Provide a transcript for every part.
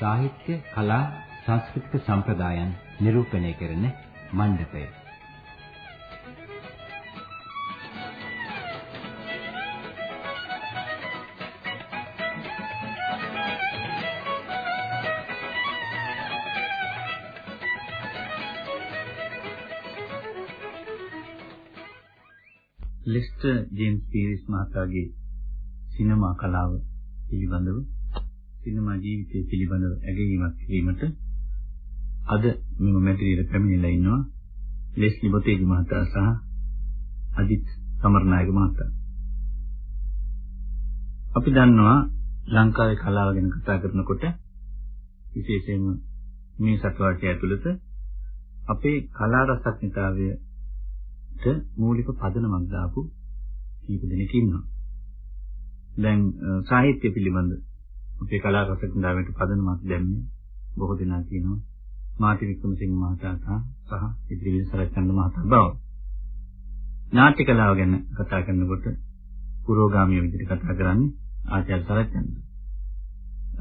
සාහිත්‍ය, කලා, සංස්කෘතික සම්ප්‍රදායන් නිරූපණය කරන මණ්ඩපය. ලෙස්ටර් ජේම්ස් පීරිස් මහතාගේ සිනමා කලාව පිළිබඳව සිනමා ජීවිතය පිළිබඳව ඇගයීමක් කිරීමට අද මෙම මැදිරියට පැමිණිලා ඉන්නවා ලෙස්ලි බොතේජි මහතා සහ අජිත් සමරනායක මහතා. අපි දන්නවා ලංකාවේ කලාව ගැන කතා කරනකොට විශේෂයෙන්ම මේ සත්වාටය ඇතුළත අපේ කලා රසඥතාවයට මූලික පදනමක් දාපු කීප දෙනෙක් ඉන්නවා. දැන් සාහිත්‍ය පිළිබඳ අපේ කලා රසඥතාවයට පදනමක් දැම්මේ බොහෝ දෙනා කියනවා මාති වික්‍රමසිංහ මහතා සහ ඉදිරිවිල සරච්චන්ද මහතා බව. නාට්‍ය කලාව ගැන කතා කරනකොට පුරෝගාමී විදිහට කතා කරන්නේ ආචාර්ය සරච්චන්ද.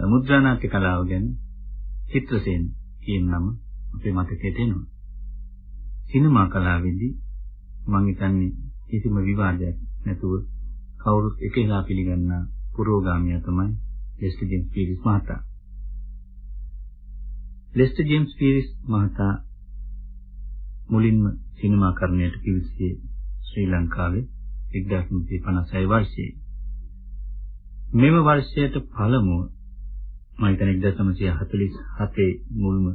මුද්‍රා නාට්‍ය කලාව ගැන චිත්‍රසේන කියන නම අපේ මතකයට එනවා. සිනමා කලාවේදී මම හිතන්නේ කිසිම විවාදයක් නැතුව කවුරුත් එකලා පිළිගන්නා පුරෝගාමියා තමයි ලෙස්ටර් ජේම්ස් පීරිස් මහතා. ලෙස්ටර් ජේම්ස් පීරිස් මහතා මුලින්ම සිනමා කරණයට පිවිසියේ ශ්‍රී ලංකාවේ 1956 වර්ෂයේ. මෙම වර්ෂයට පළමුව මම හිතන්නේ 1947 මුල්ම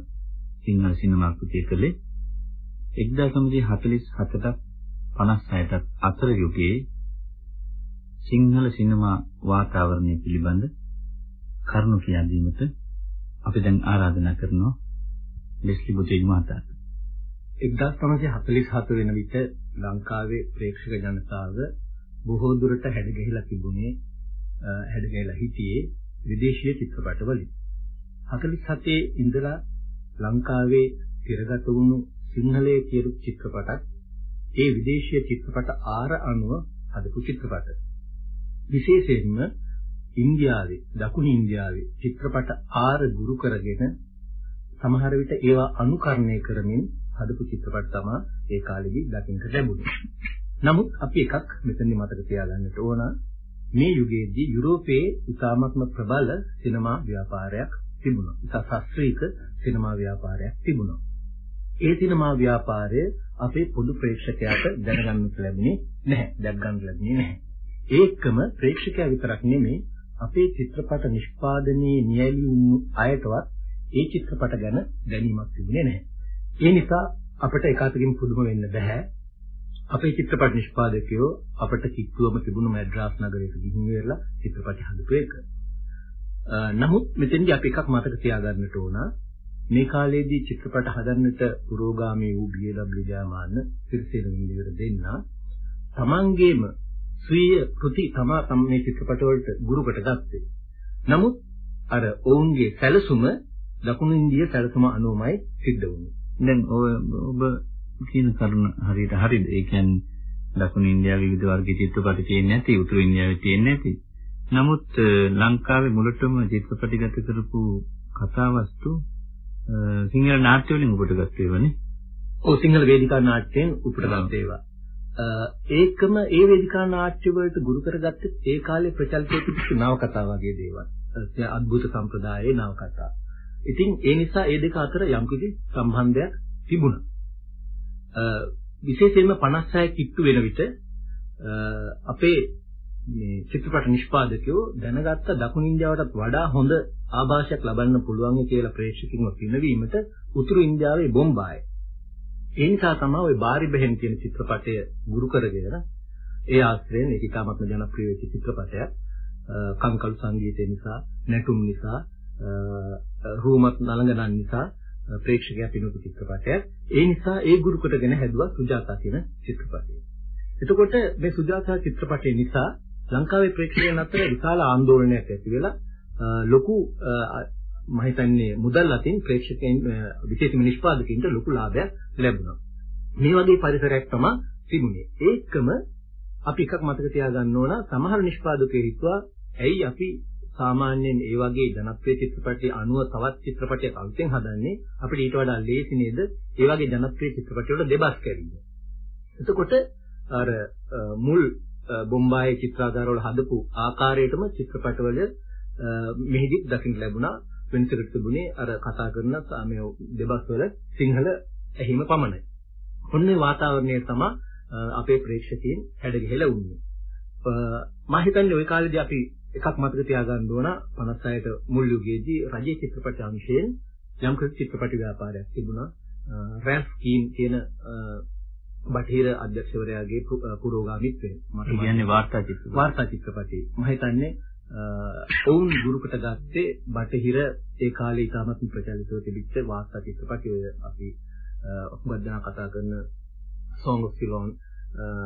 සිංහල සිනමා කෘතිය කළේ 1947ට 56ට අතර යුගයේ සිංහල සිනමා වාතාවරණය පිළිබඳ කරුණු කියා දීමට අපි දැන් ආරාධනා කරනවා ලෙස්ලි බුතේජ් මහතාට. 1947 වෙන විට ලංකාවේ ප්‍රේක්ෂක ජනතාව බොහෝ දුරට හැඩගැහිලා තිබුණේ හැඩගැහිලා හිටියේ විදේශීය චිත්‍රපටවලින්. 47 ඉඳලා ලංකාවේ තිරගත වුණු සිංහලයේ කියපු චිත්‍රපටත් ඒ විදේශීය චිත්‍රපට ආර අනුව හදපු චිත්‍රපට. විශේෂයෙන්ම ඉන්දියාවේ දකුණු ඉන්දියාවේ චිත්‍රපට ආර ගුරු කරගෙන සමහර විට ඒවා අනුකරණය කරමින් හදපු චිත්‍රපට තමයි ඒ කාලෙදි දකින්න ලැබුණේ. නමුත් අපි එකක් මෙතනදි මතක තියාගන්නට ඕන මේ යුගයේදී යුරෝපයේ ඉතාමත්ම ප්‍රබල සිනමා ව්‍යාපාරයක් තිබුණා. ඉතා ශාස්ත්‍රීය සිනමා ව්‍යාපාරයක් තිබුණා. ඒ සිනමා ව්‍යාපාරය අපේ පොදු ප්‍රේක්ෂකයාට දැනගන්නට ලැබුණේ නැහැ. දැක් ගන්න ලැබුණේ නැහැ. ඒකම ප්‍රේක්ෂකයා විතරක් නෙමෙයි අපේ චිත්‍රපට නිෂ්පාදනයේ නියැලී වුණු අයටවත් ඒ චිත්‍රපට ගැන දැනීමක් තිබුණේ නැහැ. ඒ නිසා අපිට එකwidehatකින් පුදුම වෙන්න බෑ. අපේ චිත්‍රපට නිෂ්පාදකයෝ අපිට කිට්ටුවම තිබුණු මැඩ්‍රාස් නගරයට ගිහින් ඉවරලා චිත්‍රපට හදපු එක. නමුත් මෙතෙන්දී අපි එකක් මතක තියාගන්නට ඕන මේ කාලේදී චිත්‍රපට හදන්නට පුරෝගාමී වූ BW ජයමාන්න සිරිසේන විඳිර දෙන්න තමන්ගේම ස්වීය කෘති තමා තම මේ චිත්‍රපට වලට ගුරුකට ගත්තේ. නමුත් අර ඔවුන්ගේ සැලසුම දකුණු ඉන්දිය සැලසුම අනුවමයි සිද්ධ වුනේ. දැන් ඔබ කියන කරුණ හරියට හරිද? ඒ කියන්නේ දකුණු ඉන්දියාවේ විවිධ වර්ගයේ චිත්‍රපට තියෙන්නේ නැති, උතුරු ඉන්දියාවේ තියෙන්නේ නැති. නමුත් ලංකාවේ මුලටම චිත්‍රපටිගත කරපු කතාවස්තු සිංහල නාට්‍ය වලින් උපුටගත් ඒවානේ. ඔව් සිංහල වේදිකා නාට්‍යයෙන් උපුටගත් ඒවා. ඒකම ඒ වේදිකා නාට්‍ය වලට ගුරු කරගත්තේ ඒ කාලේ ප්‍රචලිත තිබුණු නවකතා වගේ දේවල්. ඒ අද්භූත සම්ප්‍රදායේ නවකතා. ඉතින් ඒ නිසා ඒ දෙක අතර යම්කිසි සම්බන්ධයක් තිබුණා. විශේෂයෙන්ම 56 කිට්ටු වෙන විට අපේ මේ චිත්‍රපට නිෂ්පාදකයෝ දැනගත්ත දකුණු ඉන්දියාවටත් වඩා හොඳ ආభాෂයක් ලබන්න පුළුවන් කියලා ප්‍රේක්ෂකින්ව පිනවීමට උතුරු ඉන්දියාවේ බොම්බායේ ඒ නිසා තමයි ওই බාරි බෙහෙන් කියන චිත්‍රපටය ගුරු කරගෙන ඒ ආශ්‍රයෙන් ඒක ඉතාමත්ම ජනප්‍රිය වෙච්ච චිත්‍රපටයක්. කංකල් සංගීතය නිසා, නැටුම් නිසා, රූමත් නලඟනන් නිසා ප්‍රේක්ෂකයා පිනුපු චිත්‍රපටයක්. ඒ නිසා ඒ ගුරු කොටගෙන හැදුවා සුජාතා කියන චිත්‍රපටය. එතකොට මේ සුජාතා චිත්‍රපටය නිසා ලංකාවේ ප්‍රේක්ෂකයන් අතර විශාල ආందోලනයක් ඇති වෙලා ලොකු මම හිතන්නේ මුදල් අතින් ප්‍රේක්ෂකයන් විශේෂම නිෂ්පාදකයින්ට ලොකු ලාභයක් ලැබුණා. මේ වගේ පරිසරයක් තමයි තිබුණේ. ඒකම අපි එකක් මතක තියාගන්න ඕන සමහර නිෂ්පාදකයෝ හිතුවා ඇයි අපි සාමාන්‍යයෙන් ඒ වගේ ජනප්‍රිය චිත්‍රපටි අනුව තවත් චිත්‍රපටයක් අලුතෙන් හදන්නේ අපිට ඊට වඩා ලේසි නේද? ඒ වගේ ජනප්‍රිය චිත්‍රපටි වල දෙබස් කැරින්න. එතකොට අර මුල් බොම්බායේ චිත්‍රාගාරවල හදපු ආකාරයටම චිත්‍රපටවල මෙහිදී දකින්න ලැබුණා. වෙනසකට තිබුණේ අර කතා කරන මේ දෙබස් වල සිංහල ඇහිම පමණයි. ඔන්නේ වාතාවරණය තමයි අපේ ප්‍රේක්ෂකයන් හැඩ ගහලා උන්නේ. මම හිතන්නේ ওই කාලේදී අපි එකක් මතක තියාගන්න ඕන 56ට මුල් යුගයේදී රජයේ චිත්‍රපට අංශයෙන් යම් කිසි චිත්‍රපට ව්‍යාපාරයක් තිබුණා. රැල්ෆ් කීන් කියන බටහිර අධ්‍යක්ෂවරයාගේ පුරෝගාමීත්වය. මට කියන්නේ වාර්තා චිත්‍රපට. වාර්තා චිත්‍රපටි. මම හිතන්නේ ඔවුන් ගුරුකට ගත්තේ බටහිර ඒ කාලේ ඉතාමත් ප්‍රචලිතව තිබිච්ච වාර්තා චිත්‍රපටි ඔය අපි හුඟක් දෙනා කතා කරන Song of Ceylon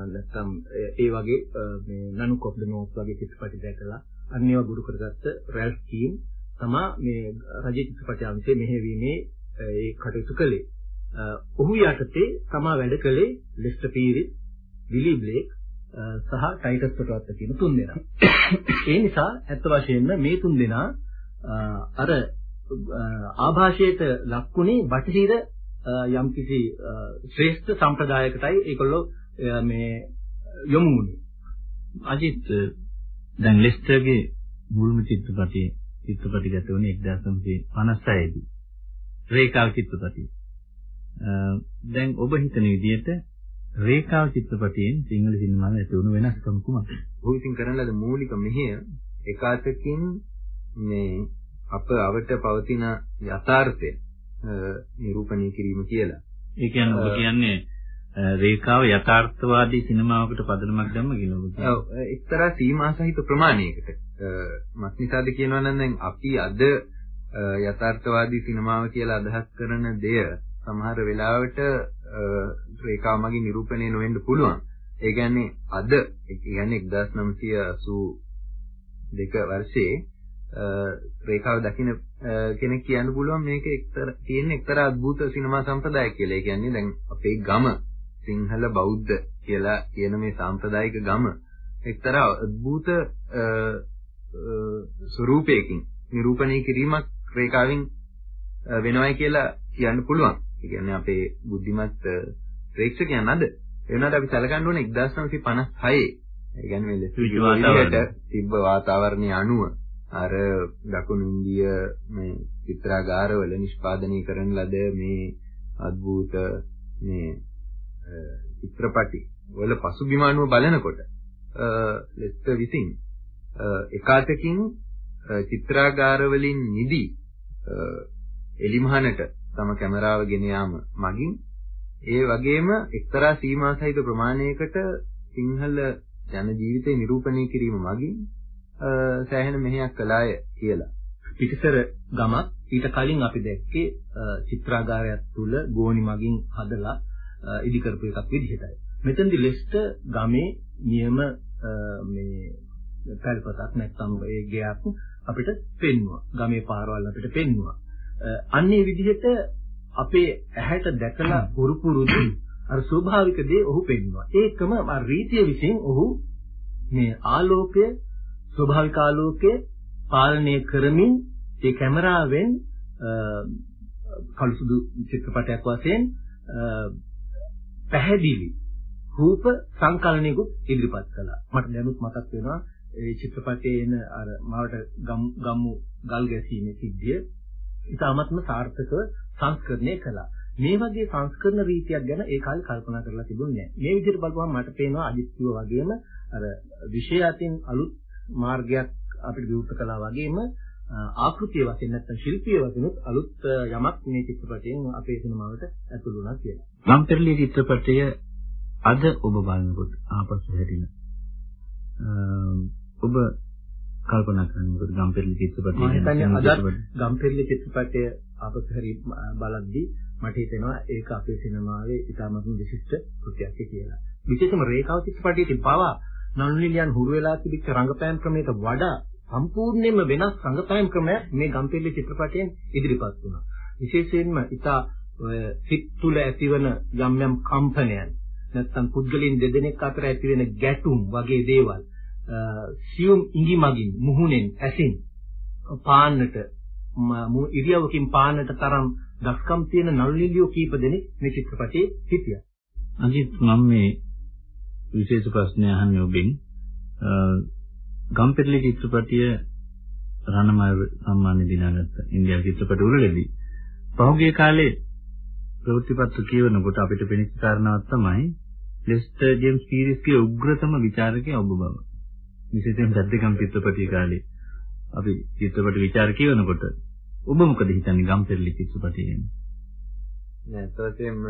නැත්නම් ඒ වගේ මේ Nanook of the North වගේ චිත්‍රපටි දැකලා අන්නේව ගුරු කරගත්ත රැල්ෆ් කීන් තමා මේ රජ චිත්‍රපටි අංශයේ මෙහෙවීමේ ඒ කටයුතු කළේ. ඔහු යටතේ තමා වැඩ කළේ ලෙස්ටර් පීරිස්, විලි බ්ලේක් සහ ටයිටස් පොටවත්ත කියන තුන් දෙනා. ඒ නිසා ඇත්ත වශයෙන්ම මේ තුන් දෙනා අර ආభాෂයට ලක්ුණේ බටහිර යම්කිසි ශ්‍රේෂ්ඨ සම්ප්‍රදායකටයි ඒගොල්ලෝ මේ යොමු වුණේ. අජිත් දැන් ලෙස්ටර්ගේ මුල්ම චිත්‍රපටයේ චිත්‍රපටි ගත වුණේ 1956 දී. රේඛාව චිත්‍රපටිය. දැන් ඔබ හිතන විදිහට රේඛාව චිත්‍රපටයෙන් සිංහල සිනමාවේ ඇති වුණු වෙනස්කම කුමක්ද? ඔහු ඉතින් කරන ලද මූලික මෙහෙය එකාතකින් මේ අප අවට පවතින යථාර්ථය නිරූපණය කිරීම කියලා. ඒ කියන්නේ ඔබ කියන්නේ රේඛාව යථාර්ථවාදී සිනමාවකට පදනමක් දැම්ම කියනවා. ඔව් එක්තරා සීමා සහිත ප්‍රමාණයකට. මක්නිසාද කියනවා නම් දැන් අපි අද යථාර්ථවාදී සිනමාව කියලා අදහස් කරන දෙය සමහර වෙලාවට රේඛාමගේ නිරූපණය නොවෙන්න පුළුවන්. ඒ කියන්නේ අද ඒ කියන්නේ 1982 වර්ෂයේ රේඛාව දකින්න කෙනෙක් කියන්න පුළුවන් මේක එක්තර තියෙන එක්තරා අద్భుත සිනමා සම්ප්‍රදායක් කියලා. ඒ කියන්නේ දැන් අපේ ගම සිංහල බෞද්ධ කියලා කියන මේ සාම්ප්‍රදායික ගම එක්තරා අద్భుත ස්වරූපයකින් නිරූපණය කිරීමක් රේඛාවෙන් වෙනවයි කියලා කියන්න පුළුවන්. ඒ කියන්නේ අපේ බුද්ධිමත් ප්‍රේක්ෂකයන් අද එවනට අපි සැලකන්න ඕනේ 1956 ඒ කියන්නේ මේ ලෙස තිබ්බ වාතාවරණය අනුව අර දකුණු ඉන්දිය මේ චිත්‍රාගාරවල නිෂ්පාදනය කරන ලද මේ අద్భుත මේ චිත්‍රපටි වල පසුබිම අනුව බලනකොට ලෙස්ටර් විසින් එකාතකින් චිත්‍රාගාර වලින් නිදි එලිමහනට තම කැමරාව ගෙන යාම මගින් ඒ වගේම එක්තරා සීමා සහිත ප්‍රමාණයකට සිංහල ජන ජීවිතය නිරූපණය කිරීම මගින් සෑහෙන මෙහෙයක් කළාය කියලා. පිටිසර ගමක් ඊට කලින් අපි දැක්කේ චිත්‍රාගාරයක් තුල ගෝණි මගින් හදලා ඉදි කරපු එකක් විදිහටයි. මෙතෙන්දි ලෙස්ටර් ගමේ නියම මේ පැල්පතක් නැත්නම් ඒ ගයක් අපිට පෙන්වුවා. ගමේ පාරවල් අපිට පෙන්වුවා. අන්නේ විදිහට අපේ ඇහැට දැකලා පුරුපුරුදු අර ස්වභාවික දේ ඔහු පෙන්වනවා. ඒකම අර රීතිය විසින් ඔහු මේ ආලෝකය ස්වභාවික ආලෝකය පාලනය කරමින් ඒ කැමරාවෙන් කළුසුදු චිත්‍රපටයක් වශයෙන් පැහැදිලි රූප සංකලනයකුත් ඉදිරිපත් කළා. මට දැනුත් මතක් වෙනවා ඒ චිත්‍රපටයේ එන අර මාවට ගම්මු ගල් ගැසීමේ සිද්ධිය ඉතාමත්ම සාර්ථකව සංස්කරණය කළා. මේ වගේ සංස්කරණ රීතියක් ගැන ඒ කාලේ කල්පනා කරලා තිබුණේ නැහැ. මේ විදිහට බලපුවම මට පේනවා අජිත් කිව්වා වගේම අර විෂය අතින් අලුත් මාර්ගයක් අපිට විවෘත කළා වගේම ආකෘතිය වශයෙන් නැත්නම් ශිල්පීය වශයෙන් අලුත් යමක් මේ චිත්‍රපටයෙන් අපේ සිනමාවට ඇතුළු වුණා කියලා. ගම්පෙරළි චිත්‍රපටය අද ඔබ බලනකොට ආපසු හැරින ඔබ කල්පනා කරනකොට ගම්පෙරළි චිත්‍රපටය මම හිතන්නේ අද ගම්පෙරළි චිත්‍රපටය ආපසු හැරි බලද්දී මට හිතෙනවා ඒක අපේ සිනමාවේ ඉතාමත්ම විශිෂ්ට කෘතියක් කියලා. විශේෂම රේඛාව චිත්‍රපටයේ පවා නළුනිලියන් හුරු වෙලා තිබිච්ච රංගපෑම් ක්‍රමයට වඩා සම්පූර්ණයෙන්ම වෙනස් රංගපෑම් ක්‍රමයක් මේ ගම්පෙල්ලේ චිත්‍රපටයෙන් ඉදිරිපත් වුණා. විශේෂයෙන්ම ඉතා සිත් තුළ ඇතිවන යම් යම් කම්පනයන් නැත්නම් පුද්ගලයන් දෙදෙනෙක් අතර ඇතිවෙන ගැටුම් වගේ දේවල් සියුම් ඉඟි මගින් මුහුණෙන් ඇසින් පාන්නට ඉරියව්වකින් පාන්නට තරම් දක්කම් තියෙන නළුලිලියෝ කීප දෙනෙක් මේ චිත්‍රපටයේ හිටියා. අජිත් මම මේ විශේෂ ප්‍රශ්නය අහන්නේ ඔබෙන්. ගම්පෙරළි චිත්‍රපටිය රණමය සම්මාන දිනාගත්ත ඉන්දියානු චිත්‍රපට උළෙලදී පහුගිය කාලේ ප්‍රවෘත්තිපත්‍ර කියවනකොට අපිට පෙනෙච්ච කාරණාවක් තමයි ලෙස්ටර් ජේම්ස් පීරිස්ගේ උග්‍රතම ਵਿਚාරකයා ඔබ බව. විශේෂයෙන් බද්දගම් චිත්‍රපටිය කාලේ අපි චිත්‍රපට ਵਿਚාර කියනකොට ඔබ මොකද හිතන්නේ ගම්පෙරළි චිත්‍රපටිය ගැන? නැත්තටම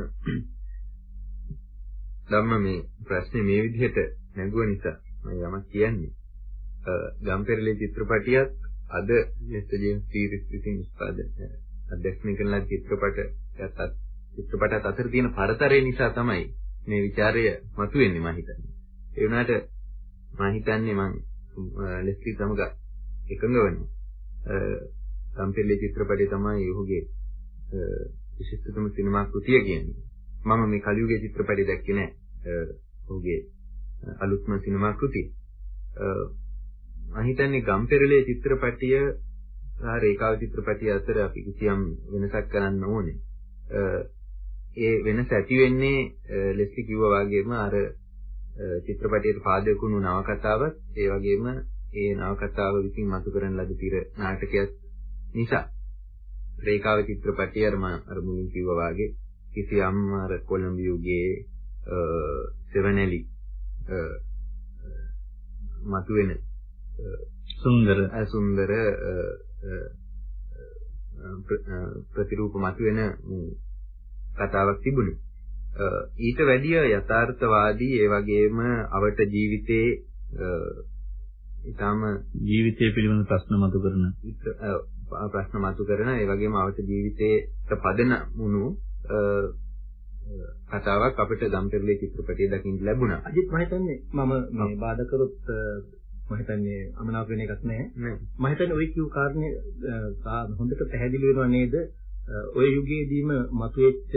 ධම්ම මේ ප්‍රශ්නේ මේ විදිහට නැගුව නිසා මම යමක් කියන්නේ. ගම්පෙරළි චිත්‍රපටියත් අද මිස්ටර් ජේම්ස් සීරිස් විසින් නිෂ්පාදනය අධ්‍යක්ෂණය කරන චිත්‍රපටයත් චිත්‍රපටයත් අතර තියෙන පරතරය නිසා තමයි මේ ਵਿਚාරය මතුවෙන්නේ මම හිතන්නේ. ඒ වුණාට මම හිතන්නේ මම ලෙස්ලි සමග එකඟ වෙනවා. සම්පෙල්ලේ චිත්‍රපටය තමයි ඔහුගේ විශිෂ්ටතම සිනමා කෘතිය කියන්නේ. මම මේ කලියුගේ චිත්‍රපටය දැක්කේ නැහැ. ඔහුගේ අලුත්ම සිනමා කෘතිය. මම හිතන්නේ ගම්පෙරළේ චිත්‍රපටය සහ රේඛාව චිත්‍රපටය අතර අපි කිසියම් වෙනසක් කරන්න ඕනේ. ඒ වෙනස ඇති වෙන්නේ ලෙස්ලි කිව්වා වගේම අර චිත්‍රපටයේ පාදක වුණු නවකතාවත් ඒ වගේම ඒ නවකතාව විසින් මතු කරන ලද තිර නාටකයක් නිසා රේඛාව චිත්‍රපටිය අර අර මුලින් කිව්වා වගේ කිසියම් අර කොළඹ යුගයේ සෙවණැලි මතුවෙන සුන්දර සුන්දර ප්‍රතිරූප මතුවෙන කතාවක් තිබුණේ. ඊට වැඩිය යථාර්ථවාදී ඒ වගේම අවට ජීවිතේ ඊටම ජීවිතය පිළිබඳ ප්‍රශ්න මතු කරන ප්‍රශ්න මතු කරන ඒ වගේම අවට ජීවිතේට පදන වුණු කතාවක් අපිට ගම්පෙරළේ චිත්‍රපටයේ දකින්න ලැබුණා. අජිත් මම හිතන්නේ මම මේ බාධා කරොත් මම හිතන්නේ අමනාප වෙන එකක් නෑ. මම හිතන්නේ ওই කිව් කාරණේ හොඳට පැහැදිලි වෙනවා නේද? ওই යුගයේදීම මතුවෙච්ච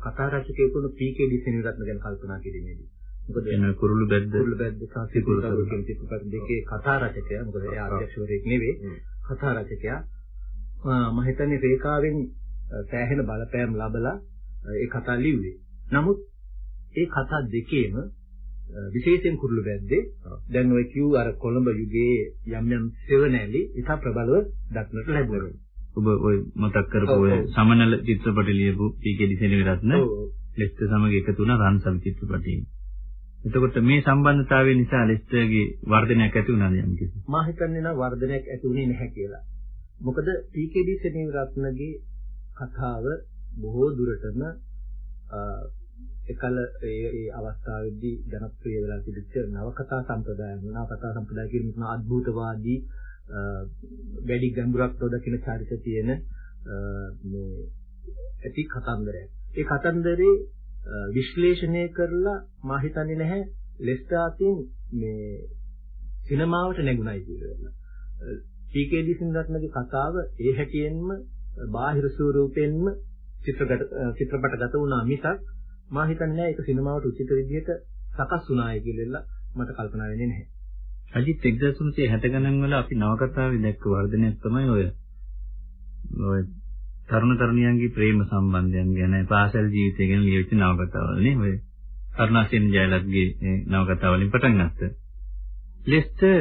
කතා රචකයෙකුණු පී.කේ දිසෙනිරත්න ගැන කල්පනා කිරීමේදී. මොකද එන කුරුළු බැද්ද. කුරුළු බැද්ද සාසි කුරුළු කියන චිත්‍රපට දෙකේ කතා රචකයා මොකද එයා අධ්‍යක්ෂවරයෙක් නෙවෙයි. කතා රචකයා මම හිතන්නේ රේඛාවෙන් සෑහෙන බලපෑම් ලැබලා ඒ කතා ලිව්වේ. නමුත් ඒ කතා දෙකේම විශේෂයෙන් කුරුළු බැද්දේ දැන් ඔය කිව් අර කොළඹ යුගයේ යම් යම් සෙවණැලි ඉතා ප්‍රබලව දක්නට ලැබුණා. ඔබ ඔය මතක් කරපු ඔය සමනල චිත්‍රපට ලියපු පීකේ දිසෙනවිරත්න ලෙස්ටර් සමග එකතු වුණා රන්සම් චිත්‍රපටයෙන්. එතකොට මේ සම්බන්ධතාවය නිසා ලෙස්ටර්ගේ වර්ධනයක් ඇති වුණාද යම්කිසි? මා හිතන්නේ නම් වර්ධනයක් ඇති වුණේ නැහැ කියලා. මොකද පීකේ දිසෙනවිරත්නගේ කතාව බොහෝ දුරටම එකල ඒ අවස්ථාවේදී ජනප්‍රිය වෙලා තිබිච්ච නවකතා සම්ප්‍රදායන නවකතා සම්ප්‍රදාය කියන අද්භූතවාදී වැඩි ගැඹුරක් නොදකින චරිත තියෙන මේ ඇති කතන්දරයක්. ඒ කතන්දරේ විශ්ලේෂණය කරලා මා හිතන්නේ නැහැ ලෙස්ටාතින් මේ සිනමාවට නැගුණයි කියලා. පී.කේ දිසින්රත්නගේ කතාව ඒ හැටියෙන්ම බාහිර ස්වරූපයෙන්ම චිත්‍රගත චිත්‍රපටගත වුණා මිසක් මා හිතන්නේ ඒක සිනමාවට උචිත විදිහට සකස් වුණායි කියලා මට කල්පනා වෙන්නේ නැහැ. අජිත් 1960 ගණන් වල අපි නවකතාවේ දැක්ක වර්ධනයක් තමයි ඔය. ඔය තරුණ තරුණියන්ගේ ප්‍රේම සම්බන්ධයන් ගැන පාසල් ජීවිතය ගැන ලියවිච්ච නවකතාවල් නේ ඔය. කරුණාසේන ජයලත්ගේ නවකතාවලින් පටන් ගත්තා. ලෙස්ටර්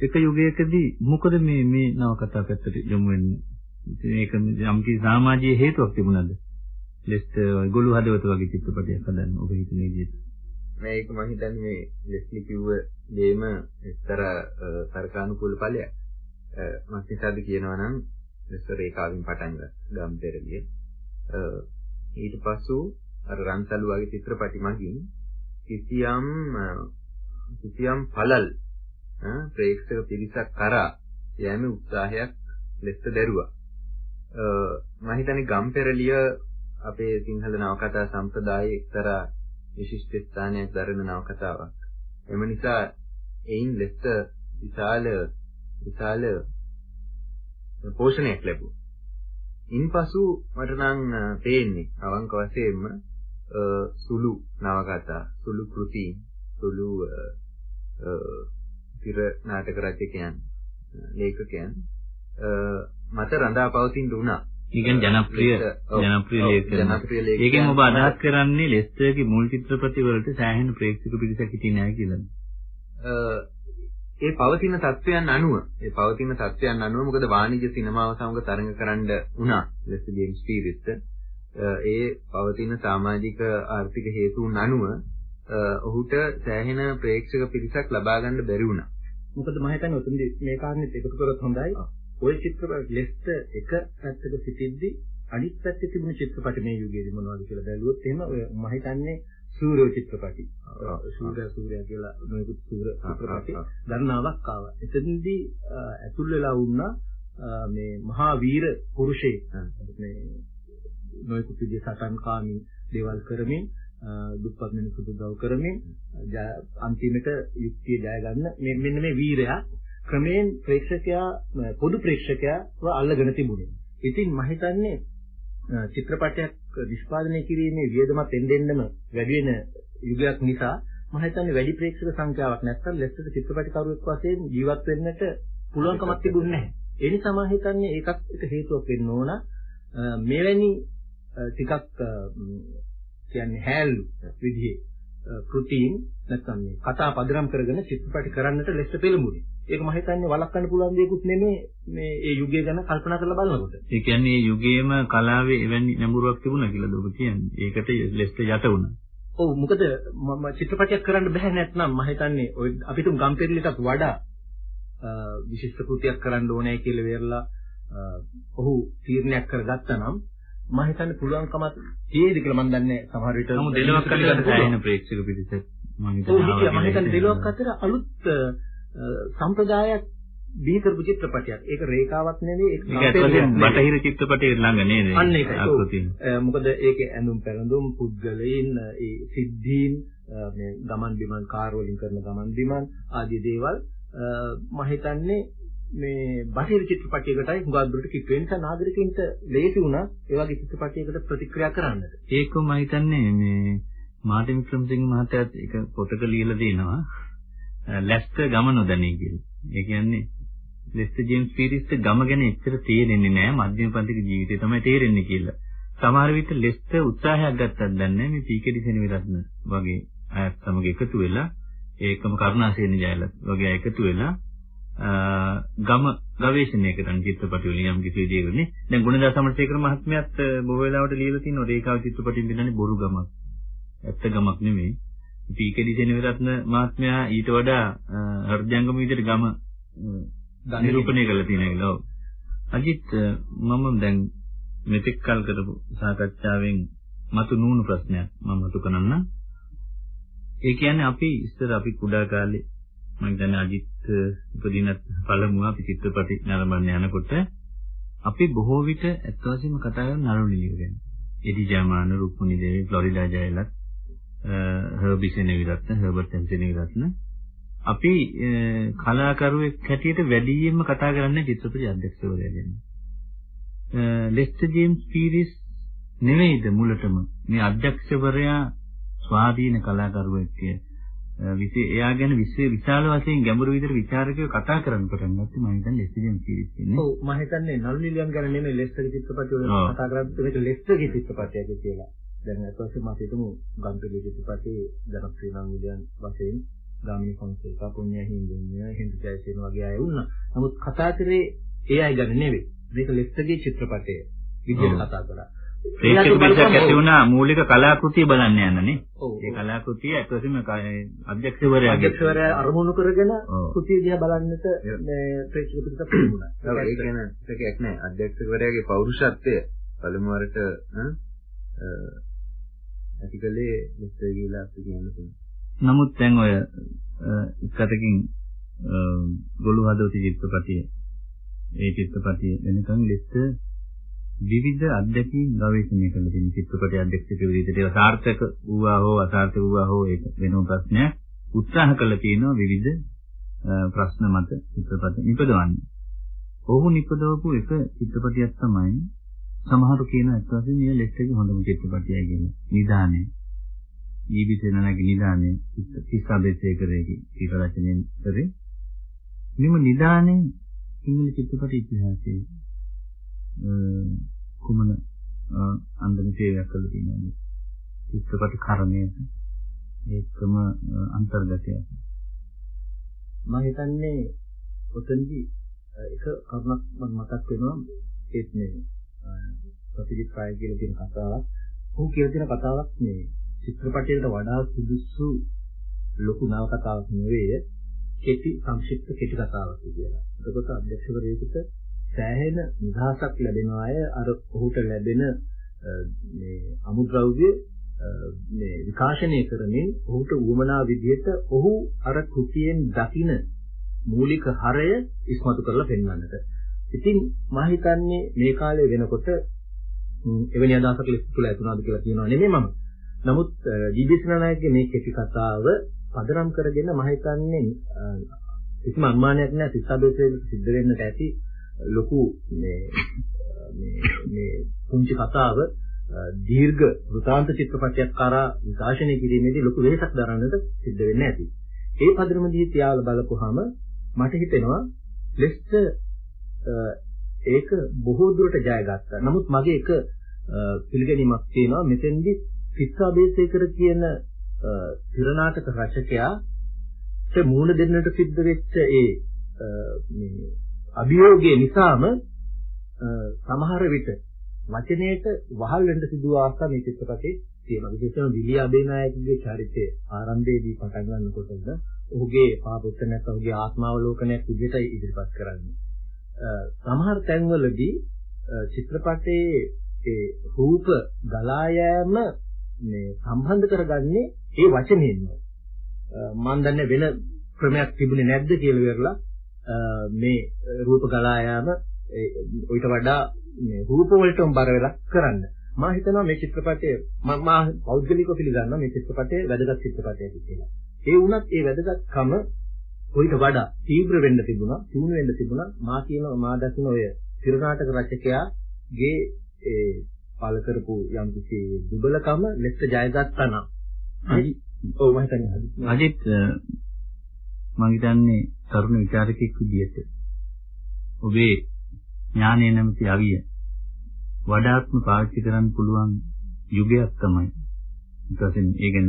එක යුගයකදී මොකද මේ මේ නවකතා පැත්තට යොමු වෙන්නේ? මේක යම් කිසි සමාජීය හේතුවක් තිබුණාද? ලෙස්ටර් ගොළු හදවත වගේ චිත්‍රපටයක් හදන්න ඔබ හිතන විදිහට. මේක මම හිතන්නේ මේ ලෙස්ලි කිව්ව දෙයම එක්තරා තර්කානුකූල ඵලයක්. මම හිතාද කියනවා නම් ලෙස්ටර් රේඛාවෙන් පටන් ගම් පෙරළිය. ඊට පස්සු අර රන්සලු වගේ චිත්‍රපටි මගින් කිසියම් කිසියම් පළල් ප්‍රේක්ෂක පිරිසක් කරා යෑමේ උත්සාහයක් ලෙස්ටර් දැරුවා. මම හිතන්නේ ගම් පෙරළිය අපේ සිංහල නවකතා සම්ප්‍රදායේ එක්තරා විශිෂ්ට ස්ථානයක් දරන නවකතාවක්. එම නිසා එයින් ලෙස්ට විශාල විශාල පෝෂණයක් ලැබුවා. ඉන්පසු මට නම් පේන්නේ අවංක වශයෙන්ම සුළු නවකතා, සුළු කෘති, සුළු තිර නාටක රචකයන්, ලේඛකයන් මත රඳා පවතින්න උනා. ඒ කියන්නේ ජනප්‍රිය ජනප්‍රිය ලේඛන. ඒකෙන් ඔබ අදහස් කරන්නේ ලෙස්ටර්ගේ මුල් චිත්‍රපටි වලට සෑහෙන ප්‍රේක්ෂක පිරිසක් හිටියේ නැහැ කියලාද? ඒ පවතින තත්වයන් අනුව ඒ පවතින තත්වයන් අනුව මොකද වාණිජ්‍ය සිනමාව සමග තරඟ කරන්න වුණා ලෙස්ටර් ජේම්ස් පීරිස්ට. ඒ පවතින සමාජික ආර්ථික හේතුන් අනුව ඔහුට සෑහෙන ප්‍රේක්ෂක පිරිසක් ලබා ගන්න බැරි වුණා. මොකද මම හිතන්නේ උතුම්දි මේ කාරණේත් එකතු කරොත් හොඳයි. ওই චිත්‍රපට ලෙස්ට එක පැත්තක සිටිද්දි අනිත් පැත්තේ තිබුණු චිත්‍රපට මේ යුගයේදී මොනවද කියලා බැලුවොත් එහෙම ඔය මම හිතන්නේ සූර්ය චිත්‍රපටි. සූර්ය සූර්ය කියලා මේකුත් සූර්ය චිත්‍රපටි ගණනාවක් ආවා. එතෙන්දී ඇතුල් වෙලා වුණා මේ මහා වීර පුරුෂයෙක්. මේ නොයෙකුත් විදිහේ සටන්කාමී දේවල් කරමින් දුප්පත් මිනිස්සු උදව් කරමින් අන්තිමට යුක්තිය ජය ගන්න මෙන්න මේ වීරයා ක්‍රමයෙන් ප්‍රේක්ෂකයා පොදු ප්‍රේක්ෂකයාව අල්ලගෙන තිබුණේ. ඉතින් මම හිතන්නේ චිත්‍රපටයක් නිෂ්පාදනය කිරීමේ වියදමත් එන්නෙන්නම වැඩි වෙන යුගයක් නිසා මම හිතන්නේ වැඩි ප්‍රේක්ෂක සංඛ්‍යාවක් නැත්තම් ලෙස්සට චිත්‍රපටිකරුවෙක් වශයෙන් ජීවත් වෙන්නට පුළුවන්කමක් තිබුණේ නැහැ. ඒ නිසා මම හිතන්නේ ඒකත් එක හේතුවක් වෙන්න ඕන. මෙවැනි ටිකක් කියන්නේ හැල්ලු විදිහේ කෘතීන් නැත්නම් මේ කතා පදනම් කරගෙන චිත්‍රපටි කරන්නට ලෙස්ස පෙළඹුණේ. ඒක මම හිතන්නේ වළක්වන්න පුළුවන් දෙයක්ුත් නෙමෙයි මේ ඒ යුගය ගැන කල්පනා කරලා බලනකොට. ඒ කියන්නේ මේ යුගයේම කලාවේ එවැනි නැඹුරුවක් තිබුණා කියලාද ඔබ කියන්නේ. ඒකට ලෙස්ස යට වුණා. ඔව් මොකද මම චිත්‍රපටයක් කරන්න බෑ නැත්නම් මම හිතන්නේ ඔය අපිට ගම්පෙරළිටත් වඩා විශිෂ්ට කෘතියක් කරන්න ඕනේ කියලා වෙරලා ඔහු තීරණයක් කරගත්තා නම් මම හිතන්නේ පුළුවන්කමක් තියෙයිද කියලා මම දන්නේ සමහර විට නමුත් දෙලොක් අතර සෑහෙන ප්‍රේක්ෂක හිතන්නේ මම හිතන්නේ දෙලොක් අතර අලුත් සම්ප්‍රදායක් බිහි කරපු චිත්‍රපටයක්. ඒක රේඛාවක් නෙවෙයි ඒක බටහිර චිත්‍රපටයේ ළඟ නේද? අන්න ඒකයි. මොකද ඒකේ ඇඳුම් පැළඳුම් පුද්ගලයන් ඒ සිද්ධීන් මේ ගමන් බිමන් කාර් වලින් කරන ගමන් බිමන් ආදී දේවල් මම හිතන්නේ මේ බටහිර චිත්‍රපටයකටයි හුඟක් දුරට කිට්ටු වෙන නිසා නාගරිකින්ට ලේසි වුණා ඒ වගේ චිත්‍රපටයකට ප්‍රතික්‍රියා කරන්නට. ඒකම මම හිතන්නේ මේ මාටින් වික්‍රමසිංහ මහත්තයාත් එක පොතක ලියලා දෙනවා ලැස්ටර් ගම නොදැනී කියලා. ඒ කියන්නේ ලෙස්ටර් ජේම්ස් පීරිස්ට ගම ගැන එච්චර තේරෙන්නේ නැහැ මධ්‍යම පන්තික ජීවිතය තමයි තේරෙන්නේ කියලා. සමහර විට ලෙස්ටර් උත්සාහයක් ගත්තත් දන්නේ මේ පීකේ සෙනවිරත්න වගේ අයත් සමග එකතු වෙලා ඒකම කරුණාසේන ජයලත් වගේ අය එකතු වෙලා ගම ගවේෂණය කරන චිත්‍රපට වලින් යම් කිසි විදියකනේ දැන් ගුණදාස සමරසේකර මහත්මයාත් බොහෝ වෙලාවට ලියලා තියෙන රේඛාව චිත්‍රපටින් දෙන්නනේ බොරු ගමක් ඇත්ත ගමක් නෙමෙයි පීකඩි සෙනවිරත්න මහත්මයා ඊට වඩා හෘදයංගම විදිහට ගම නිරූපණය කරලා තියෙනවා කියලා. අජිත් මම දැන් මෙතෙක් කල් කරපු සාකච්ඡාවෙන් මතු නුණු ප්‍රශ්නයක් මම මතු කරන්න. ඒ කියන්නේ අපි ඉස්සර අපි කුඩා කාලේ මම දැන් අජිත් උපදින පළමුව අපි චිත්‍රපටි නරඹන්න යනකොට අපි බොහෝ විට ඇත්ත වශයෙන්ම කතා කරන නළු නිලිය ගැන. එඩි ජාමාන රුක්මුනි දේවී ෆ්ලොරිඩා ජයලත් හර්බි සෙනෙවිරත්න හර්බර්ට් සෙනෙවිරත්න අපි කලාකරුවෙක් හැටියට වැඩියෙන්ම කතා කරන්නේ චිත්‍රපටි අධ්‍යක්ෂකවරයා ගැන. ලෙස්ටර් ජේම්ස් පීරිස් නෙවෙයිද මුලටම මේ අධ්‍යක්ෂකවරයා ස්වාධීන කලාකරුවෙක් විශේ එයා ගැන විශේ විශාල වශයෙන් ගැඹුරු විදිහට ਵਿਚාරකයෝ කතා කරන්න පටන් ගත්තා මම හිතන්නේ ලෙස්ටර් සීරීස් කියන්නේ. ඔව් මම හිතන්නේ නළු නිලියන් ගැන නෙමෙයි ලෙස්ටර් චිත්‍රපටය වල කතා කරන්නේ මේක ලෙස්ටර්ගේ චිත්‍රපටයක් කියලා. දැන් අතවසේ මම හිතමු ගම්පෙලි චිත්‍රපටයේ ජනප්‍රිය නම් විද්‍යාන් වශයෙන් ගාමිණී ෆොන්සේකා පුණ්‍ය හින්දින්ය හින්දු ජයසේන වගේ අය වුණා. නමුත් කතා කරේ ඒ අය ගැන නෙවෙයි. මේක ලෙස්ටර්ගේ චිත්‍රපටය විදිහට කතා කරා. ප්‍රේක්ෂක පිරිසක් ඇති වුණා මූලික කලාකෘතිය බලන්න යනනේ. ඒ කලාකෘතිය අත්වශයෙන්ම අධ්‍යක්ෂකවරයා අධ්‍යක්ෂකවරයා අරමුණු කරගෙන කෘතිය දිහා බලන්නට මේ ප්‍රේක්ෂක පිරිසක් තිබුණා. ඒක ගැන එකක් නෑ. අධ්‍යක්ෂකවරයාගේ පෞරුෂත්වය පළමු වරට ඇතිකලේ මිස්ටර් ගීලා අපි කියන්නේ. නමුත් දැන් ඔය එකතකින් ගොළු හදවත චිත්‍රපටිය ඒ චිත්‍රපටිය වෙනකන් ලෙස්ටර් විවිධ අධ්‍යක්ෂින් ගවේෂණය කළ තියෙන චිත්‍රපට අධ්‍යක්ෂක විදිහට ඒක සාර්ථක වූවා හෝ අසාර්ථක වූවා හෝ ඒක වෙනම ප්‍රශ්නයක් උත්සාහ කළ තියෙනවා විවිධ ප්‍රශ්න මත චිත්‍රපට නිපදවන්න. ඔහු නිපදවපු එක චිත්‍රපටියක් තමයි සමහරු කියන අත්වාසින් මේ ලෙස්ටර්ගේ හොඳම චිත්‍රපටියයි කියන නිදානේ. ඊබිසෙනනගේ නිදානේ තිස්සබෙසේකරේගේ ඊට රචනයෙන් කරේ. මෙම නිදානේ සිංහල චිත්‍රපට ඉතිහාසයේ කුමන අන්දමේ සේවයක් කළා තියෙනවද? චිත්‍රපට කර්මයක ඒකම අන්තර්ගතයක්. මම හිතන්නේ ඔතනදී එක කරුණක් මම මතක් වෙනවා ඒත් මේ සතිජිත් රාය කියලා කියන කතාවක්. ඔහු කියලා තියෙන කතාවක් මේ චිත්‍රපටයට වඩා සුදුසු ලොකු නව කතාවක් නෙවෙයි කෙටි සංක්ෂිප්ත කෙටි කතාවක් කියලා. එතකොට අධ්‍යක්ෂකවරයෙකුට සෑහෙන නිදහසක් ලැබෙනවා අය අර ඔහුට ලැබෙන මේ අමුද්‍රව්‍ය මේ විකාශනය කරමින් ඔහුට උවමනා විදිහට ඔහු අර කෘතියෙන් දකින මූලික හරය ඉස්මතු කරලා පෙන්වන්නට. ඉතින් මම හිතන්නේ මේ කාලේ වෙනකොට එවැනි අදහසක් ලිස්ට් තුල ඇතුණාද කියලා කියනවා නෙමෙයි මම. නමුත් ජීබීස් නායකගේ මේ කෙටි කතාව පදනම් කරගෙන මම හිතන්නේ කිසිම අනුමානයක් නැහැ සිතාබේසෙ සිද්ධ වෙන්නට ඇති ලොකු මේ මේ පුංචි කතාව දීර්ඝ වෘතාන්ත චිත්‍රපටයක් කරා විකාශනය කිරීමේදී ලොකු වෙනසක් දරන්නට සිද්ධ වෙන්නේ නැති. ඒ පදනමදී තියාලා බලපුවාම මට හිතෙනවා ලෙස්ට ඒක බොහෝ දුරට ජය ගත්තා. නමුත් මගේ එක පිළිගැනීමක් තියෙනවා මෙතෙන්දි පිස්සා බේසේකර කියන තිරනාටක රචකයාට මූණ දෙන්නට සිද්ධ වෙච්ච ඒ මේ අභියෝගය නිසාම සමහර විට වචනයේට වහල් වෙන්න සිදු අවස්ථා මේ චිත්‍රපටයේ තියෙනවා. විශේෂයෙන්ම විලි අබේනායකගේ චරිතය ආරම්භයේදී පටන් ගන්නකොටද ඔහුගේ පාපොත්ත නැත්නම් ඔහුගේ ආත්මාවලෝකනයක් විදිහට ඉදිරිපත් කරන්නේ. සමහර තැන්වලදී චිත්‍රපටයේ ඒ රූප ගලා යෑම මේ සම්බන්ධ කරගන්නේ ඒ වචනයෙන්ම. මම දන්නේ වෙන ක්‍රමයක් තිබුණේ නැද්ද කියලා ඉවරලා මේ රූප ගලා යාම ඊට වඩා මේ රූප වලටම බර වෙලා කරන්න. මම හිතනවා මේ චිත්‍රපටය මම පෞද්ගලිකව පිළිගන්නවා මේ චිත්‍රපටය වැදගත් චිත්‍රපටයක් කියලා. ඒ වුණත් ඒ වැදගත්කම ඊට වඩා තීව්‍ර වෙන්න තිබුණා, තුණු වෙන්න තිබුණා. මා කියන මා දකින ඔය තිරනාටක රචකයාගේ ඒ පාල කරපු යම් කිසි දුබලකම ලෙස්ට ජයගත්තා නම්. ඔව් මම හිතන්නේ අජිත් මම හිතන්නේ තරුණ විචාරකෙක් විදිහට ඔබේ ඥානය නැමැති අවිය වඩාත්ම පාවිච්චි කරන්න පුළුවන් යුගයක් තමයි. ඊට පස්සේ ඒ ගැන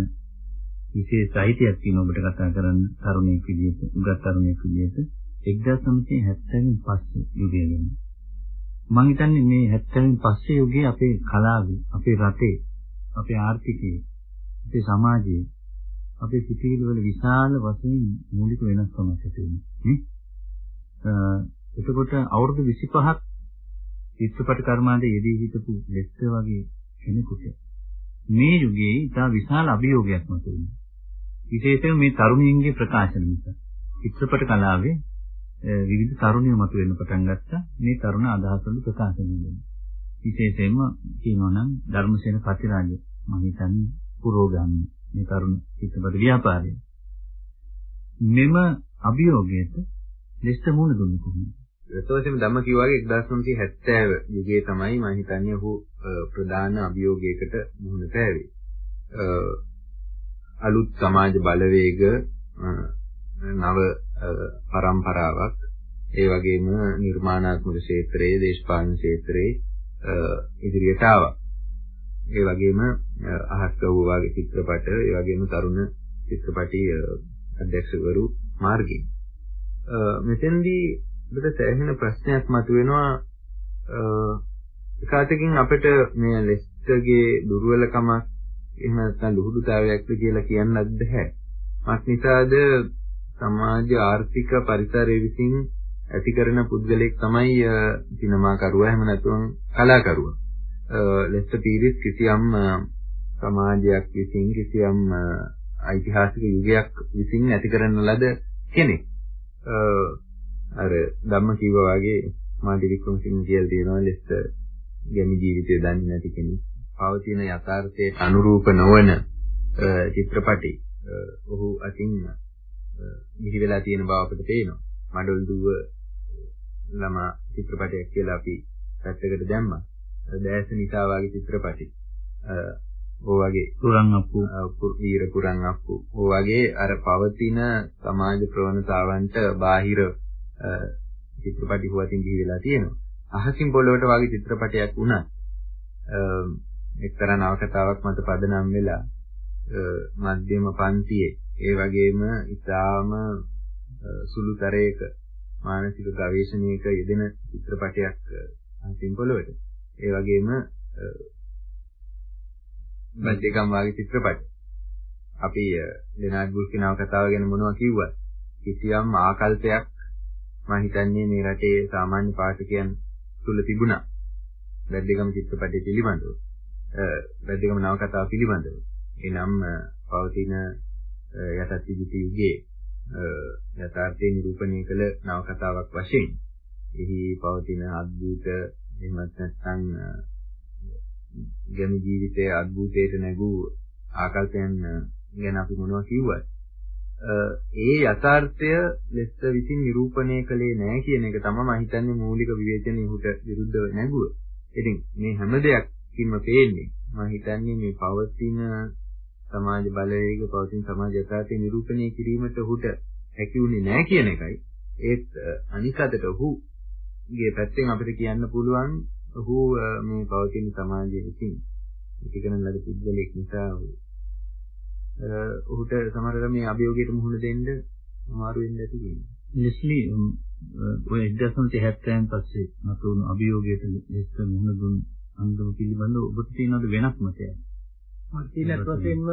විශේෂ සාහිත්‍යයක් තියෙන ඔබට කතා කරන්න තරුණයෙක් විදිහට, උගත් තරුණයෙක් විදිහට 1970න් පස්සේ යුගය ගැන. මම හිතන්නේ මේ 70න් පස්සේ යුගයේ අපේ කලාවේ, අපේ රටේ, අපේ ආර්ථිකයේ, අපේ සමාජයේ අපේ සිතිවිලි වල විශාල වශයෙන් මූලික වෙනස්කමක් ඇති වෙනවා එතකොට අවුරුදු 25ක් චිත්‍රපට කර්මාන්තයේ යෙදී හිටපු ලෙස්ටර් වගේ කෙනෙකුට මේ යුගයේ ඉතා විශාල අභියෝගයක් මතුවෙනවා. විශේෂයෙන් මේ තරුණියන්ගේ ප්‍රකාශන නිසා චිත්‍රපට කලාවේ විවිධ තරුණියෝ මතුවෙන්න පටන් ගත්තා. මේ තරුණ අදහස් වල ප්‍රකාශනය වෙනවා. විශේෂයෙන්ම කියනවා නම් ධර්මසේන පතිරාජ මම හිතන්නේ පුරෝගාමී මේ තරුණ චිත්‍රපට ව්‍යාපාරය. මෙම අභියෝගයට ලෙස්ට මුහුණ දුන්නේ කොහොමද? ඒතොසෙම ධම්ම කිව්වා වගේ 1970 යුගයේ තමයි මම හිතන්නේ ඔහු ප්‍රධාන අභියෝගයකට මුහුණ පෑවේ. අලුත් සමාජ බලවේග නව પરම්පරාවක් ඒ වගේම නිර්මාණාත්මක ක්ෂේත්‍රයේ දේශපාලන ක්ෂේත්‍රයේ ඉදිරියට ආවා. ඒ වගේම අහස්ක වූ වගේ චිත්‍රපට, ඒ වගේම තරුණ චිත්‍රපටි අධ්‍යක්ෂකවරු මාර්ගයෙන්. මෙතෙන්දී අපිට සෑහෙන ප්‍රශ්නයක් මතුවෙනවා එකාතකින් අපිට මේ ලෙස්ටර්ගේ දුර්වලකමක් එහෙම නැත්නම් ලුහුඩුතාවයක්ද කියලා කියන්නත් බැහැ. මත් නිසාද සමාජ ආර්ථික පරිසරය විසින් ඇති කරන පුද්ගලයෙක් තමයි සිනමාකරුවා එහෙම නැත්නම් කලාකරුවා. ලෙස්ටර් පීරිස් කිසියම් සමාජයක් විසින් කිසියම් ඓතිහාසික යුගයක් විසින් ඇති කරන ලද කෙනෙක්. අර ධම්ම කිව්වා වගේ මාඩි වික්‍රමසිංහ කියලා තියෙනවා ලෙස්ටර් ගැමි ජීවිතය දන්නේ නැති කෙනෙක්. පවතින යථාර්ථයට අනුරූප නොවන චිත්‍රපටි ඔහු අතින් මිහි වෙලා තියෙන බව අපිට පේනවා. මඩොල් දුව ළමා චිත්‍රපටයක් කියලා අපි පැත්තකට දැම්මා. දැස නිසා වගේ චිත්‍රපටි. ඕ වගේ පුරන් අප්පු ඊර පුරන් අප්පු. ඕ වගේ අර පවතින සමාජ ප්‍රවණතාවන්ට බාහිර චිත්‍රපටි හුවතින් ගිහි වෙලා තියෙනවා. අහසින් පොළොවට වගේ චිත්‍රපටයක් වුණත් එක්තරා නවකතාවක් මත පදනම් වෙලා මධ්‍යම පන්තියේ ඒ වගේම ඉතාම සුළුතරයක මානසික ගවේෂණයක යෙදෙන චිත්‍රපටයක් අහසින් පොළොවට. ඒ වගේම මධ්‍යගම් වාගේ චිත්‍රපට. අපි ලෙනාඩ් බුල්ගේ නවකතාව ගැන මොනවා කිව්වත් කිසියම් ආකල්පයක් මම හිතන්නේ මේ රටේ සාමාන්‍ය පාඨකයන් තුල තිබුණා. වැද්දගම චිත්‍රපටය පිළිබඳව. වැද්දගම නවකතාව පිළිබඳව. එනම් පවතින යටත් විජිත යුගයේ යථාර්ථය නිරූපණය කළ නවකතාවක් වශයෙන් එහි පවතින අද්භූත එහෙමත් නැත්නම් ගැමි ජීවිතයේ අද්භූතයට නැගූ ආකල්පයන් ගැන අපි මොනවා කිව්වත් ඒ යථාර්ථය ලෙස විසින් නිරූපණය කළේ නැහැ කියන එක තමයි මම හිතන්නේ මූලික විවේචනයේ උට විරුද්ධව නැගුව. ඉතින් මේ හැම දෙයක්කින්ම පේන්නේ මම හිතන්නේ මේ පවතින සමාජ බලවේග පවතින සමාජ යථාර්ථය නිරූපණය කිරීමට උට හැකි වුණේ නැහැ කියන එකයි. ඒත් අනික අතට ඔහුගේ පැත්තෙන් අපිට කියන්න පුළුවන් ඔහු මේ පවතින සමාජයේ විසින් ඉතිකන ලද පුද්ගලෙක් නිසා ඔහුට සමහර මේ අභියෝගයට මුහුණ දෙන්න අමාරු වෙන්න ඇති කියන්නේ. ලෙස්ලි ඔය 1970න් පස්සේ මතුවුණු අභියෝගයට ලෙස්ට මුහුණ දුන් අන්දම පිළිබඳව ඔබට තියෙනවද වෙනස් මතයක්? මට තියෙන වශයෙන්ම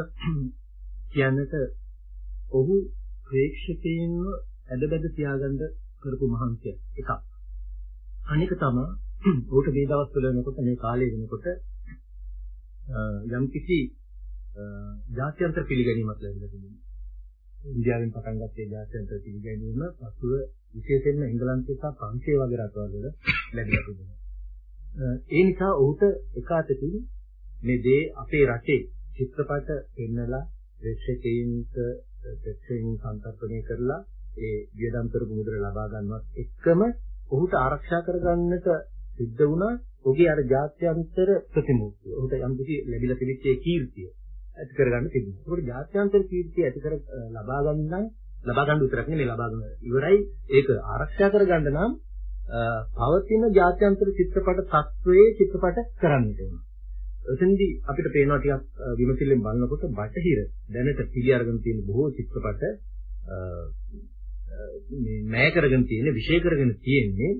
කියන්නට ඔහු ප්‍රේක්ෂකයන්ව ඇදබැද තියාගන්න කරපු මහන්සිය එකක්. අනික තමයි ඔහුට මේ දවස්වල වෙනකොට මේ කාලේ වෙනකොට යම්කිසි ජාත්‍යන්තර පිළිගැනීමක් ලැබිලා තිබුණා. ඉන්දියාවෙන් පටන් ගත්තේ ජාත්‍යන්තර පිළිගැනීම පසුව විශේෂයෙන්ම එංගලන්තය සහ ප්‍රංශය වගේ රටවල ලැබිලා තිබුණා. ඒ නිසා ඔහුට එක අතකින් මේ දේ අපේ රටේ චිත්‍රපට පෙන්නලා ප්‍රේක්ෂකයින්ට ප්‍රේක්ෂකයන් සංකල්පණය කරලා ඒ වියදම්තර මුදල ලබා ගන්නවත් එක්කම ඔහුට ආරක්ෂා කරගන්නට සිද්ධ වුණා ඔහුගේ අර ජාත්‍යන්තර ප්‍රතිමූර්තිය. ඔහුට යම් කිසි ලැබිලා තිබිච්ච ඒ කීර්තිය ඇති කරගන්න තිබුණා. ඒකට ජාත්‍යන්තර කීර්තිය ඇති කර ලබා ගන්න ලබා ගන්න විතරක් නෙමෙයි ලබා ගන්න ඉවරයි. ඒක ආරක්ෂා කරගන්න නම් පවතින ජාත්‍යන්තර චිත්‍රපට තත්වයේ චිත්‍රපට කරන්නට ඕන. එතෙන්දී අපිට පේනවා ටිකක් විමසිල්ලෙන් බලනකොට බටහිර දැනට පිළි අරගෙන තියෙන බොහෝ චිත්‍රපට මේ මෑ කරගෙන තියෙන විශේෂ කරගෙන තියෙන්නේ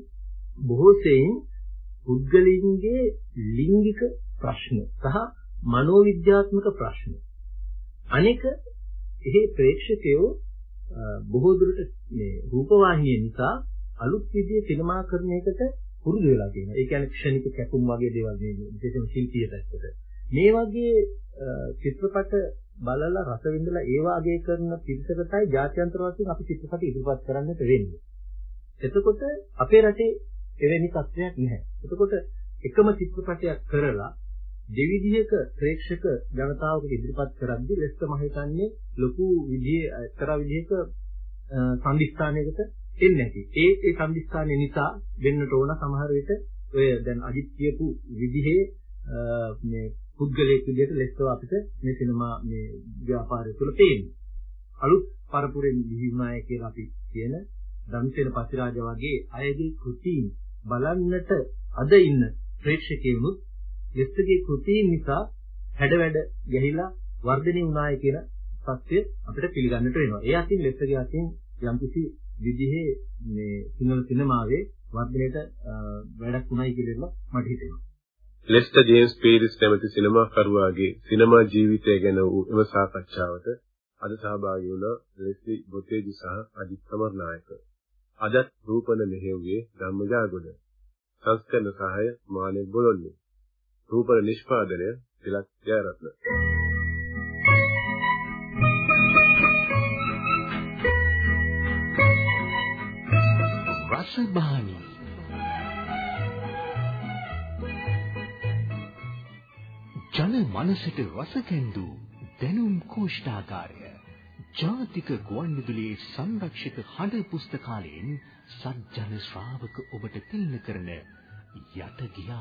බොහෝ සෙයින් පුද්ගලයන්ගේ ලිංගික ප්‍රශ්න සහ මනෝවිද්‍යාත්මක ප්‍රශ්න. අනෙක එහි ප්‍රේක්ෂකයෝ බොහෝ දුරට මේ රූපවාහිනිය නිසා අලුත් විදිහේ සිනමාකරණයකට පුරුදු වෙලා තියෙනවා. ඒ කියන්නේ ක්ෂණික කැපුම් වගේ දේවල් මේ විශේෂම ශිල්පීය පැත්තට. මේ වගේ චිත්‍රපට බලලා රස විඳලා ඒ වාගේ කරන පිරිසකටයි ජාත්‍යන්තර වශයෙන් අපි චිත්‍රපට ඉදිරිපත් කරන්නට වෙන්නේ. එතකොට අපේ රටේ එවැනි තත්ත්වයක් නැහැ. එතකොට එකම චිත්‍රපටයක් කරලා දෙවිධයක ප්‍රේක්ෂක ජනතාවකට ඉදිරිපත් කරද්දී ලෙස්ට මම හිතන්නේ ලොකු විදිහේ එක්තරා විදිහක සම්දිස්ථානයකට එන්නේ නැති. ඒ ඒ සම්දිස්ථානය නිසා වෙන්නට ඕන සමහර විට ඔය දැන් අජිත් කියපු විදිහේ මේ පුද්ගලයෙක් විදිහට ලෙස්ව අපිට මේ සිනමා මේ ව්‍යාපාරය තුළ පේන්නේ. අලුත් පරපුරෙන් විහිුණාය කියලා අපි කියන ධම්සේන පතිරාජා වගේ අයගේ කෘතීන් බලන්නට අද ඉන්න ප්‍රේක්ෂකයනුත් ලෙස්ගේ කෘතීන් නිසා හැඩ වැඩ ගැහිලා වර්ධනය වුණාය කියන සත්‍ය අපිට පිළිගන්නට වෙනවා. ඒ අතින් ලෙස්ගේ අතින් යම්කිසි විදිහේ මේ සිංහල සිනමාවේ වර්ධනයට වැඩක් වුණයි කියලා මට හිතෙනවා. ලෙස්ටර් ජේම්ස් පීරිස් නැමැති සිනමාකරුවාගේ සිනමා ජීවිතය ගැන වූ එම සාකච්ඡාවට අද සහභාගී වුණ ලෙස්ලි බොතේජි සහ අජිත් සමරනායක. අදත් රූපන මෙහෙයුවේ ධම්මජාගොඩ. සංස්කරණ සහාය මානෙක් බොලොන්නේ. රූපන නිෂ්පාදනය තිලක් ජයරත්න. රසබානි ජන මනසට රස කැඳු දැනුම් කෝෂ්ඨාගාරය. ජාතික ගුවන්විදුලියේ සංරක්ෂිත හඬ පුස්තකාලයෙන් සත්ජන ශ්‍රාවක ඔබට තිළින කරන යට ගියා.